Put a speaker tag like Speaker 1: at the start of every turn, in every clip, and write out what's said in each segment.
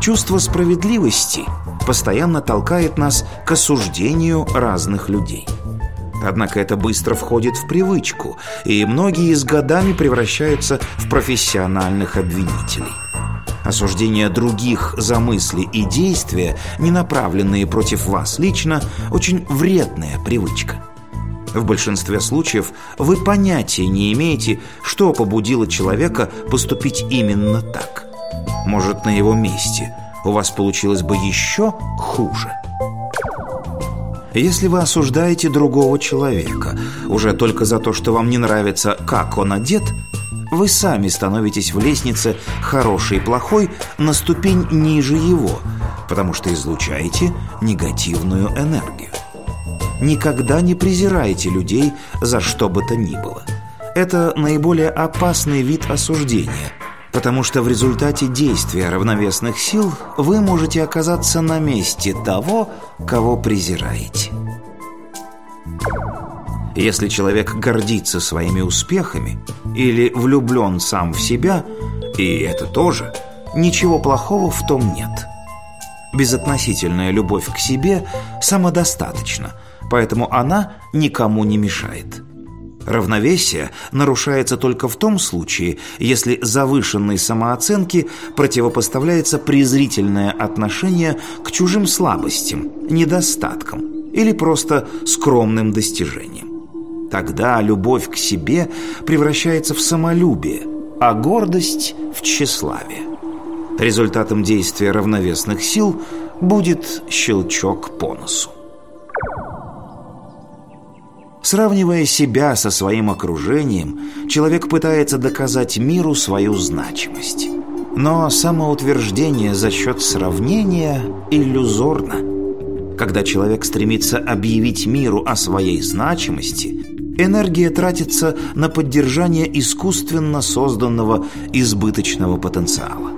Speaker 1: Чувство справедливости постоянно толкает нас к осуждению разных людей. Однако это быстро входит в привычку, и многие с годами превращаются в профессиональных обвинителей. Осуждение других за мысли и действия, не направленные против вас лично, очень вредная привычка. В большинстве случаев вы понятия не имеете, что побудило человека поступить именно так. Может, на его месте у вас получилось бы еще хуже. Если вы осуждаете другого человека уже только за то, что вам не нравится, как он одет, вы сами становитесь в лестнице хороший и плохой на ступень ниже его, потому что излучаете негативную энергию. Никогда не презирайте людей за что бы то ни было. Это наиболее опасный вид осуждения, потому что в результате действия равновесных сил вы можете оказаться на месте того, кого презираете. Если человек гордится своими успехами или влюблен сам в себя, и это тоже, ничего плохого в том нет. Безотносительная любовь к себе самодостаточна – поэтому она никому не мешает. Равновесие нарушается только в том случае, если завышенной самооценке противопоставляется презрительное отношение к чужим слабостям, недостаткам или просто скромным достижениям. Тогда любовь к себе превращается в самолюбие, а гордость – в тщеславие. Результатом действия равновесных сил будет щелчок по носу. Сравнивая себя со своим окружением, человек пытается доказать миру свою значимость. Но самоутверждение за счет сравнения иллюзорно. Когда человек стремится объявить миру о своей значимости, энергия тратится на поддержание искусственно созданного избыточного потенциала.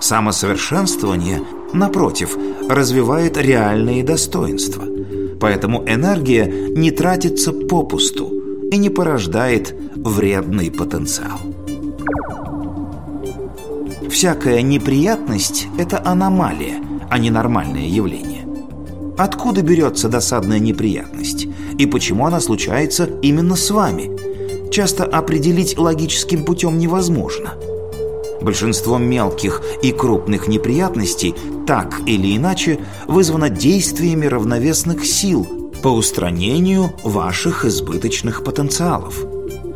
Speaker 1: Самосовершенствование, напротив, развивает реальные достоинства – Поэтому энергия не тратится попусту и не порождает вредный потенциал. Всякая неприятность – это аномалия, а не нормальное явление. Откуда берется досадная неприятность? И почему она случается именно с вами? Часто определить логическим путем невозможно – Большинство мелких и крупных неприятностей так или иначе вызвано действиями равновесных сил по устранению ваших избыточных потенциалов.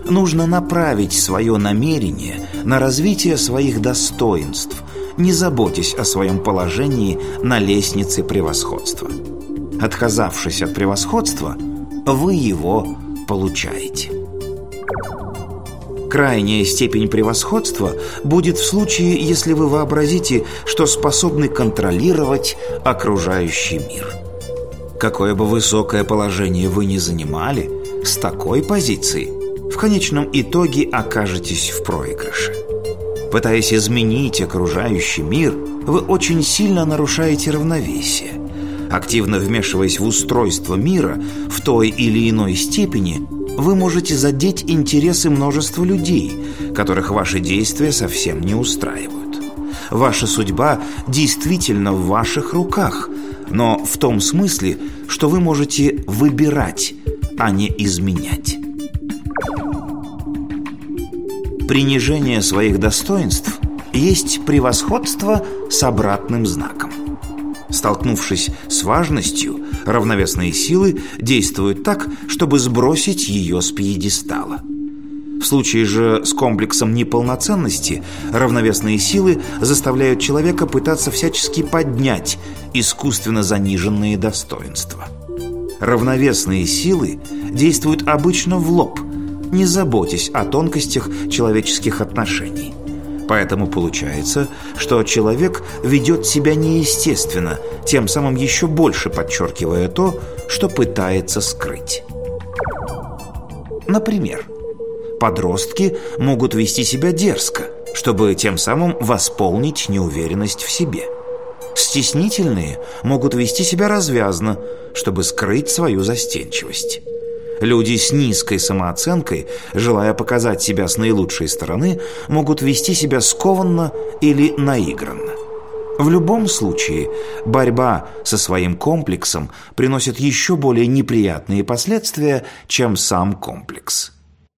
Speaker 1: Нужно направить свое намерение на развитие своих достоинств, не заботясь о своем положении на лестнице превосходства. Отказавшись от превосходства, вы его получаете. Крайняя степень превосходства будет в случае, если вы вообразите, что способны контролировать окружающий мир. Какое бы высокое положение вы ни занимали, с такой позиции в конечном итоге окажетесь в проигрыше. Пытаясь изменить окружающий мир, вы очень сильно нарушаете равновесие. Активно вмешиваясь в устройство мира в той или иной степени, вы можете задеть интересы множества людей, которых ваши действия совсем не устраивают. Ваша судьба действительно в ваших руках, но в том смысле, что вы можете выбирать, а не изменять. Принижение своих достоинств есть превосходство с обратным знаком. Столкнувшись с важностью, равновесные силы действуют так, чтобы сбросить ее с пьедестала. В случае же с комплексом неполноценности равновесные силы заставляют человека пытаться всячески поднять искусственно заниженные достоинства. Равновесные силы действуют обычно в лоб, не заботясь о тонкостях человеческих отношений. Поэтому получается, что человек ведет себя неестественно, тем самым еще больше подчеркивая то, что пытается скрыть. Например, подростки могут вести себя дерзко, чтобы тем самым восполнить неуверенность в себе. Стеснительные могут вести себя развязно, чтобы скрыть свою застенчивость. Люди с низкой самооценкой, желая показать себя с наилучшей стороны, могут вести себя скованно или наигранно. В любом случае, борьба со своим комплексом приносит еще более неприятные последствия, чем сам комплекс.